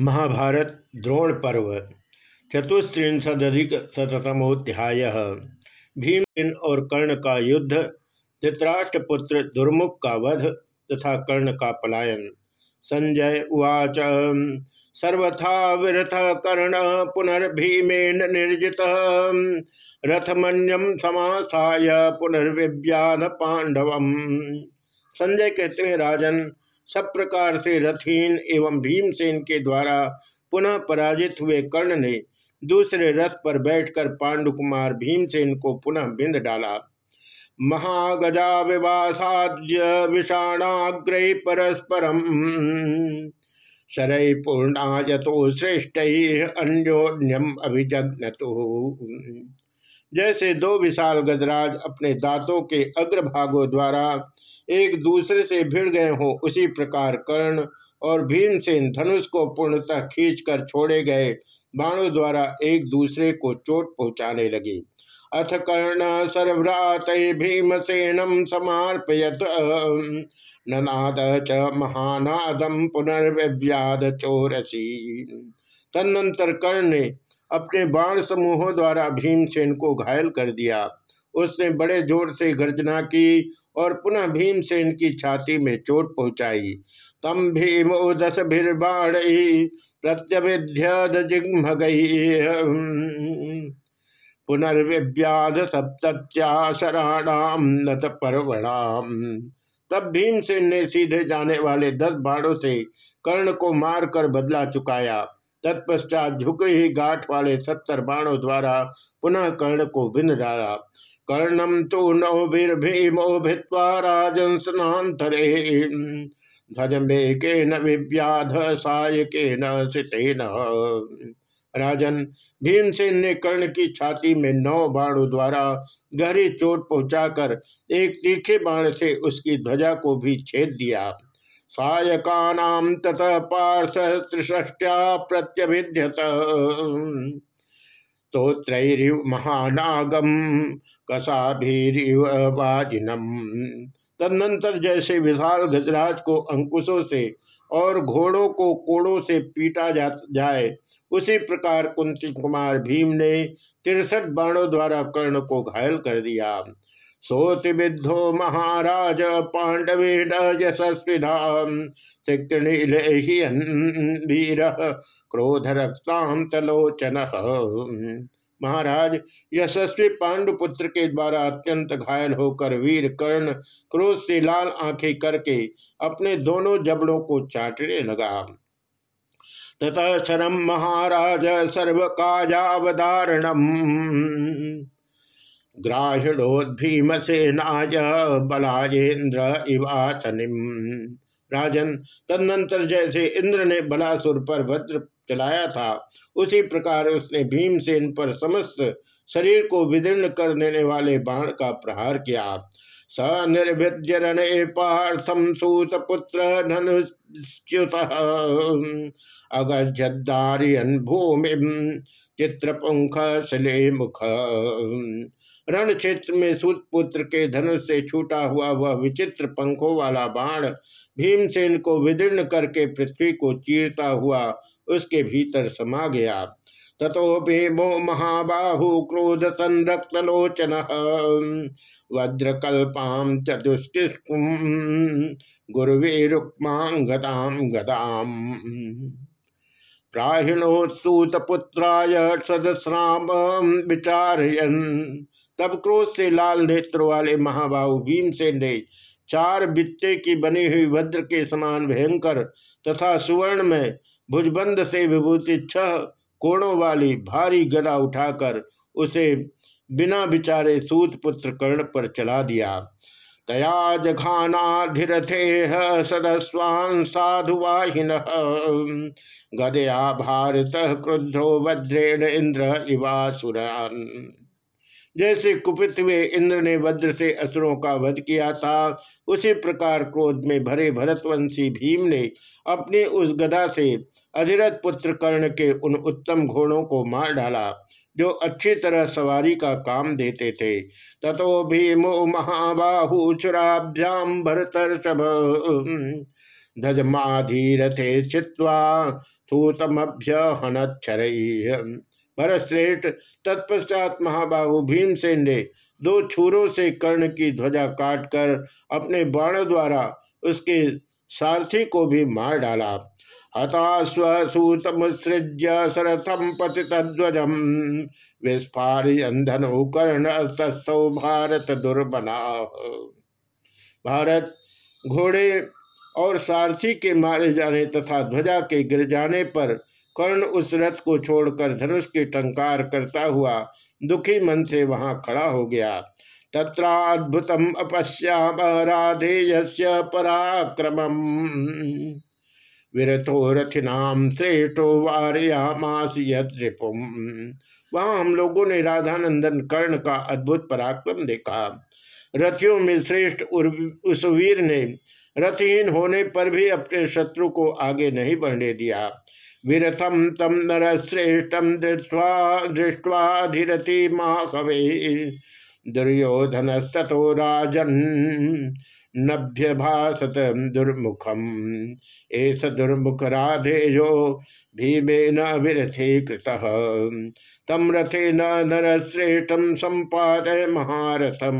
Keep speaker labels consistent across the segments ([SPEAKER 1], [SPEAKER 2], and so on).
[SPEAKER 1] महाभारत द्रोण पर्व चतुस्त्रिशदिक भीमसेन और कर्ण का युद्ध, धृतराष्ट्रपुत्र दुर्मुख का वध तथा कर्ण का पलायन। संजय उवाच, सर्वथा विरथ कर्ण पुनर्भीमेन निर्जित। रथमन्यम समासाय पुनर्व्याध पांडवम। संजय कहते हैं, राजन सब प्रकार से रथहीन एवं भीमसेन के द्वारा पुनः पराजित हुए कर्ण ने दूसरे रथ पर बैठकर पांडुकुमार भीमसेन को पुनः बिंद डाला। महागजा विवासाद्य विषाणाग्र परस्परम। शरय पूर्णा यथो श्रेष्ठ अन्योन्यम अभिजग्नतु जैसे दो विशाल गजराज अपने दांतों के अग्रभागों द्वारा एक दूसरे से भिड़ गए हों, उसी प्रकार कर्ण और भीमसेन धनुष को पूर्णतः खींचकर छोड़े गए बाणों द्वारा एक दूसरे को चोट पहुँचाने लगी। अथ कर्ण सर्वरात भीमसेनम समर्पयत। ननाद च महानादम पुनर्व्याद चोरसी। तदनंतर कर्ण ने अपने बाण समूहों द्वारा भीमसेन को घायल कर दिया। उसने बड़े ज़ोर से गर्जना की और पुनः भीमसेन की छाती में चोट पहुंचाई। तम भीमो दस भीर्बाण प्रत्यभिध्य जिघ्मगई पुनर्व्याध सप्त्याशराणाम नत परवणाम तब भीमसेन ने सीधे जाने वाले दस बाणों से कर्ण को मारकर बदला चुकाया। तत्पश्चात झुके ही गाठ वाले सत्तर बाणों द्वारा पुनः कर्ण को बिंद डाला। कर्णम तो नौभिर्भीमो भित्वा राजन स्नातरे ध्वज के न साय के न राजन भीमसेन ने कर्ण की छाती में नौ बाणों द्वारा गहरी चोट पहुंचाकर एक तीखे बाण से उसकी ध्वजा को भी छेद दिया। सायका ततः पार्थ त्रिष्ट्या प्रत्यभिध्यत स्तोत्रैरिव महानागम कसाभीरिवाजिनम तदनंतर जैसे विशाल गजराज को अंकुशों से और घोड़ों को कोड़ों से पीटा जा, जाए, उसी प्रकार कुंती कुमार भीम ने तिरसठ बाणों द्वारा कर्ण को घायल कर दिया। सोति विद्धो महाराज पांडवे यशस्विधा वीर क्रोध रक्ताम तलोचन। महाराज, यशस्वी पांडुपुत्र के द्वारा अत्यंत घायल होकर वीर कर्ण क्रोध से लाल आँखें करके अपने दोनों जबड़ों को चाटने लगा। ततः शरम महाराज सर्व काजावधारणम ग्राहिणोद्भीमसेनाय बलाजेन्द्र इवासनिम राजन तदनंतर जैसे इंद्र ने बलासुर पर वज्र चलाया था। उसी प्रकार उसने भीमसेन पर समस्त शरीर को विदीर्ण कर देने वाले बाण का प्रहार किया। स निर्भिद्य पार्थम सूत पुत्र अगजदारियन भूमि चित्रपुंख शिले मुख। रण क्षेत्र में पुत्र के धनुष से छूटा हुआ वह विचित्र पंखों वाला बाण भीमसेन को विदीर्ण करके पृथ्वी को चीरता हुआ उसके भीतर समा गया। ततो भीमो महाबाहु क्रोध संरक्तलोचन वज्रकल्पाम चतुष्टिस्कुम गुरुवे गदाम। प्राहिणोत्सूतपुत्राय सदस्राम विचारयन। तब क्रोध से लाल नेत्र वाले महाबाहु भीमसेन ने चार बित्ते की बनी हुई वज्र के समान भयंकर तथा सुवर्ण में भुजबंद से विभूति छह कोणों वाली भारी गदा उठाकर उसे बिना विचारे सूत पुत्र कर्ण पर चला दिया। तया जघानाधिथे सदस्वान साधुवाहिन। गदया भारत क्रुद्धो वज्रेण इंद्र इवासुरान। जैसे कुपित हुए इंद्र ने वज्र से असुरों का वध किया था, उसी प्रकार क्रोध में भरे भरतवंशी भीम ने अपने उस गदा से अधिरथ पुत्र कर्ण के उन उत्तम घोड़ों को मार डाला, जो अच्छी तरह सवारी का काम देते थे। ततो भीमो महाबाहु चुराभ्याम भरतर्षभ। धजमाधीरथे चित्वा सूतमभ्य हनक्षर भरतश्रेष्ठ तत्पश्चात महाबाहु भीमसेन ने दो छुरों से कर्ण की ध्वजा काटकर अपने बाण द्वारा उसके सारथी को भी मार डाला। हता स्वसूत मुसृज्य सरथम पति तध्वजम विस्फारियन कर्ण तस्थौ भारत दुर्बना भारत घोड़े और सारथी के मारे जाने तथा ध्वजा के गिर जाने पर कर्ण उस रथ को छोड़कर धनुष की टंकार करता हुआ दुखी मन से वहाँ खड़ा हो गया। तत्राद्भुतम अपश्याम राधेय पराक्रम रथिनाम श्रेष्ठो वारयामास यद्रिपुम वहाँ हम लोगों ने राधानंदन कर्ण का अद्भुत पराक्रम देखा। रथियों में श्रेष्ठ उस वीर ने रथहीन होने पर भी अपने शत्रु को आगे नहीं बढ़ने दिया। विरथम तम नर श्रेष्ठम दृष्टवा दृष्टवाधिरति महाकवे दुर्योधनस्तो राजन नभ्य भाषत दुर्मुखम। एस दुर्मुख राधेयो भीमे न कृत। तम रथे न नरश्रेष्ठम संपादय महारथम।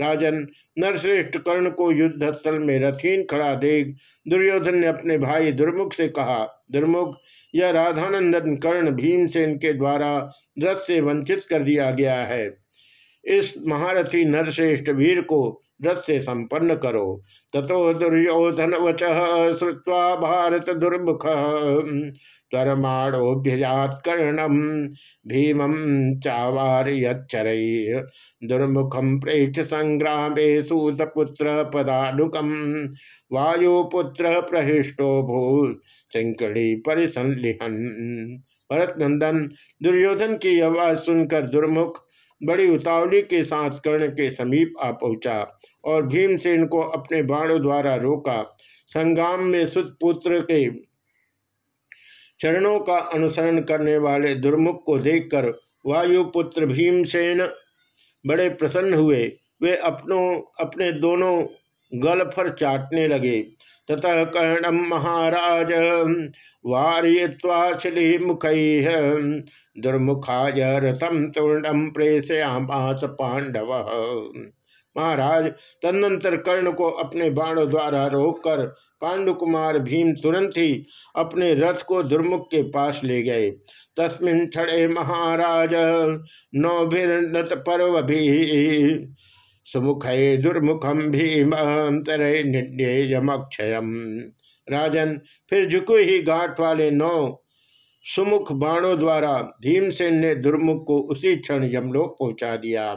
[SPEAKER 1] राजन, नरश्रेष्ठ कर्ण को युद्ध स्थल में रथीन खड़ा देख दुर्योधन ने अपने भाई दुर्मुख से कहा, दुर्मुख, यह राधानंदन कर्ण भीमसेन के द्वारा रथ से वंचित कर दिया गया है। इस महारथी नरश्रेष्ठ वीर को रथ से संपन्न करो। तथो दुर्योधन वच श्रुवा भारत दुर्मुख त्वरमाणोभ्यजात कर्णम भीमं चावार दुर्मुखम प्रेक्ष संग्राम सूतपुत्र पदानुकम वायुपुत्र प्रहिष्टो भू सिंकड़ी परिसंलिहन। भरत नंदन दुर्योधन की आवाज़ सुनकर दुर्मुख बड़ी उतावली के साथ कर्ण के समीप आ पहुँचा और भीमसेन को अपने बाणों द्वारा रोका। संग्राम में सुतपुत्र के चरणों का अनुसरण करने वाले दुर्मुख को देखकर वायुपुत्र भीमसेन बड़े प्रसन्न हुए। वे अपनों, अपने दोनों गलफर चाटने लगे। ततः कर्णम महाराज। वार्यवाचली मुख दुर्मुखाय रथम तूर्णम प्रेषयामास पांडव महाराज, तदनंतर कर्ण को अपने बाणों द्वारा रोककर पांडुकुमार भीम तुरंत ही अपने रथ को दुर्मुख के पास ले गए। तस्मिन छड़े महाराज, नौभिर्नत पर्व भी सुमुख दुर्मुखम भीम निर्णयमक्षयम। राजन, फिर झुको ही घाट वाले नौ सुमुख बाणों द्वारा भीमसेन ने दुर्मुख को उसी क्षण यमलोक पहुँचा दिया।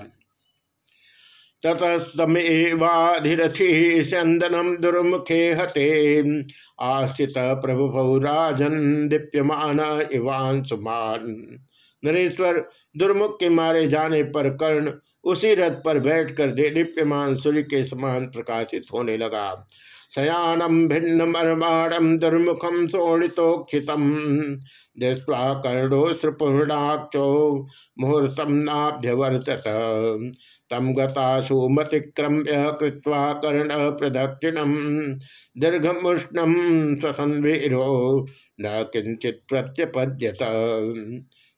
[SPEAKER 1] ततस्तमेवाधिरथि चंदनम दुर्मुखे हते। आस्थित प्रभु राजन, दीप्यमान इवान सुमान नरेश्वर, दुर्मुख के मारे जाने पर कर्ण उसी रथ पर बैठकर दे दीप्यमान सूर्य के समान प्रकाशित होने लगा। शयानम भिन्न मर्माणम दुर्मुखम शोणितोक्षितम दृष्टवा कर्णोश्रपूर्णाक्षो मुहूर्तम नाभ्यवर्तत। तम गतासुमतिक्रम्य कृत्वा कर्ण प्रदक्षिणम। दीर्घमुष्णम स्वसंवीरो न किंचित प्रत्यपद्यत।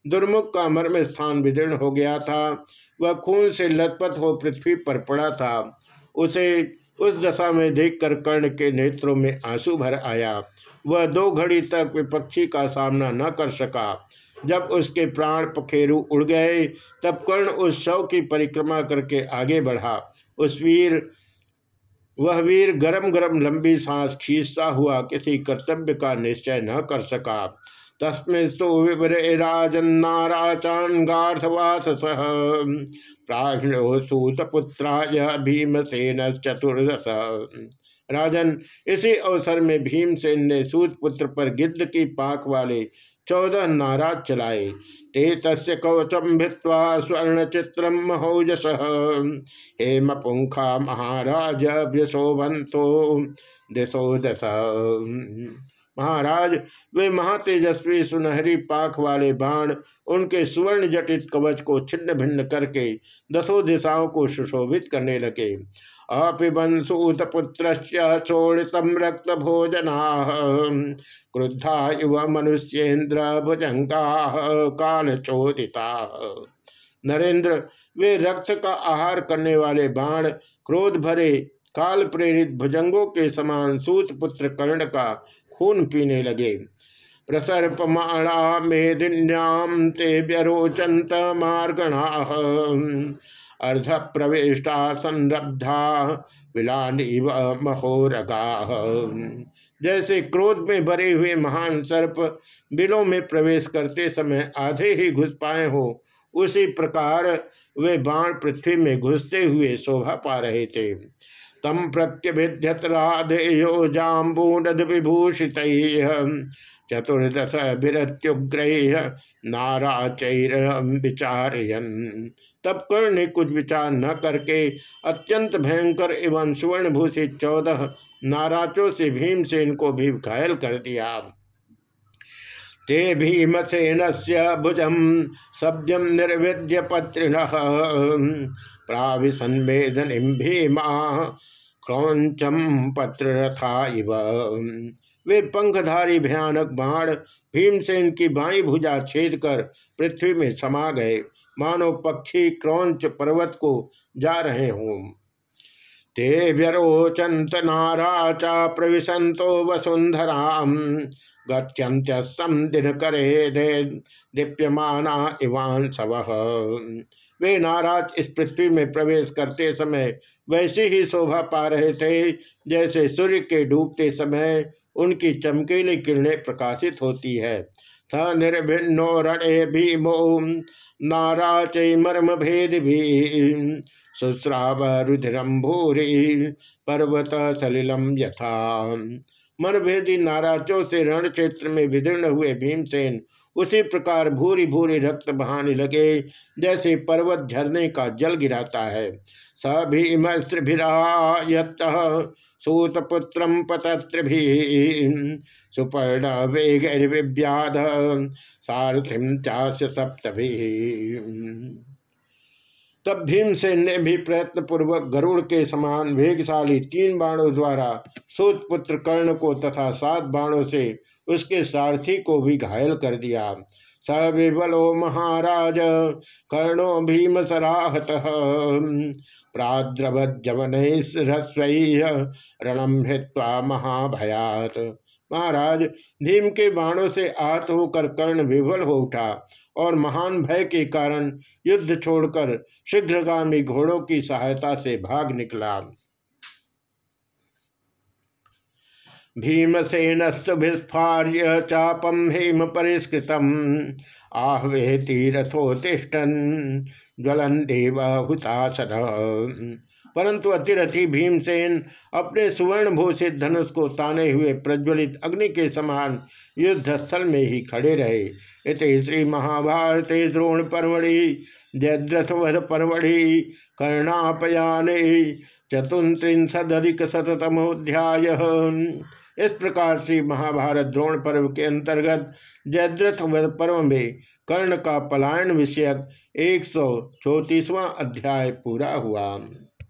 [SPEAKER 1] दुर्मुख का मर्म स्थान विदीर्ण हो गया था। वह खून से लथपथ हो पृथ्वी पर पड़ा था। उसे उस दशा में देखकर कर्ण के नेत्रों में आँसू भर आया। वह दो घड़ी तक विपक्षी का सामना न कर सका। जब उसके प्राण पखेरु उड़ गए, तब कर्ण उस शव की परिक्रमा करके आगे बढ़ा। उस वीर, वह वीर गरम गरम लंबी सांस खींचता हुआ किसी कर्तव्य का निश्चय न कर सका। तस्मिस्तु विवरे राजन्नाराचान्गार्थवास प्राज्ञो सूतपुत्राय भीमसेन चतुर्दश। राजन, इसी अवसर में भीमसेन ने सूतपुत्र पर गिद्ध की पाक वाले चौदह नाराज़ चलाए। ते तस् कवचम भित्वा स्वर्ण चित्र महोजस। हेम पुंखा महाराज व्यशोभंतो दिशो दश। महाराज, वे महातेजस्वी सुनहरी पाख वाले बाण उनके सुवर्ण जटित कवच को छिन्न भिन्न करके दसों दिशाओं को सुशोभित करने लगे। रक्त भोजना, क्रुद्धा युव मनुष्येन्द्र भुजंगा काल चोदिता नरेंद्र वे रक्त का आहार करने वाले बाण, क्रोध भरे काल प्रेरित भुजंगों के समान सूत पुत्र कर्ण का खून पीने लगे। प्रसर्पमाणा मेदिन्याम ते व्यरोचंत मार्गणा। अर्ध प्रवेशा संरब्धा विलानी महोरगा। जैसे क्रोध में भरे हुए महान सर्प बिलों में प्रवेश करते समय आधे ही घुस पाए हो, उसी प्रकार वे बाण पृथ्वी में घुसते हुए शोभा पा रहे थे। तम प्रत्यभिध्यत राधेयो जाम्बूनद विभूषित चतुर्दश नाराचर विचारयन। तब कर्ण ने कुछ विचार न करके अत्यंत भयंकर एवं सुवर्णभूषित चौदह नाराचों से भीमसेन को भी घायल कर दिया। ते भीमसेन से भुजम सभ्यम निर्विद्य पत्रिण प्राविसन्वेदनी भीमा क्रौचम पत्र रथा इव। वे पंखधारी भयानक बाण, भीमसेन की बाई भुजा छेद कर पृथ्वी में समा गए। मानो पक्षी क्रौच पर्वत को जा रहे हों। ते व्यरोचंत नाराचा प्रविशंतो वसुंधरा गत्यंत्यस्तम दिन करे दीप्यमाना इवान सव वे नाराज़ इस पृथ्वी में प्रवेश करते समय वैसे ही शोभा पा रहे थे जैसे सूर्य के डूबते समय उनकी चमकीली किरणें प्रकाशित होती है। थ निर्भिन्नो रणे भीमो, नाराच मर्म भेद भी। सुश्राव रुधिरम भूरी पर्वत सलिलम यथा। मनभेदी नाराजों से रण क्षेत्र में विदीर्ण हुए भीमसेन। उसी प्रकार भूरी भूरी रक्त बहाने लगे, जैसे पर्वत झरने का जल गिराता है। स भीमस्त्रिभिरायत सूतपुत्र पतत्रि सुपर्ण वेगैर्व्याध सारथिम चाश सप्तभी। तब भीमसेन ने भी प्रयत्न पूर्वक गरुड़ के समान वेगशाली तीन बाणों द्वारा सूत पुत्र कर्ण को तथा सात बाणों से उसके सारथी को भी घायल कर दिया। स विबलो महाराज, कर्णो भीम सराहत प्राद्रवज्जवन रणम हित्वा महाभयात। महाराज, भीम के बाणों से आहत होकर कर्ण विफल हो उठा और महान भय के कारण युद्ध छोड़कर शीघ्रगामी घोड़ों की सहायता से भाग निकला। भीमसेनस्तुभिस्फार्य चापम हेम परिष्कृतम। आहवे तीरथो तीरथोतिष्ठन ज्वलन देव हुतासन परंतु अतिरथी भीमसेन अपने सुवर्ण भूषित धनुष को ताने हुए प्रज्वलित अग्नि के समान युद्ध स्थल में ही खड़े रहे। इत श्री महाभारत द्रोण परमढ़ि जयद्रथवध परमढ़ि कर्णापयान चतुत्रिशदिक शतमोध्याय इस प्रकार से महाभारत द्रोण पर्व के अंतर्गत जयद्रथ पर्व में कर्ण का पलायन विषयक एक सौ अध्याय पूरा हुआ।